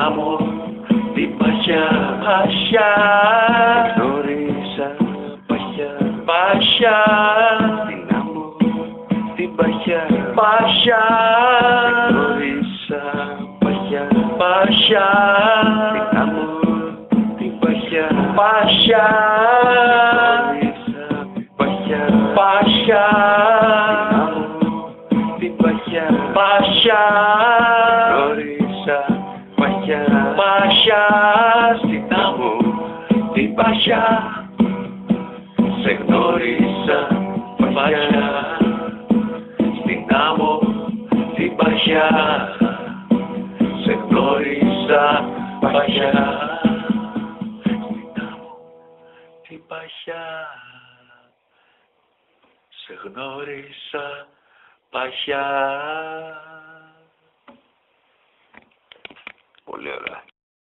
amor di Pasha Pasha Dorisa Pasha Pasha Namun, di Pasha Pasha Dorisa Pasha Pasha Namun, di Pasha Pasha Pasha Pasha Pasha Pasha Πασιά στην τάμο, την Πασιά σε γνώρισα Πασιά στην τάμο, την Πασιά σε γνώρισα Πασιά στην τάμο, την Πασιά σε γνώρισα Πασιά culebra